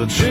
to trzy.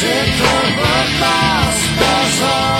Sick of my spouse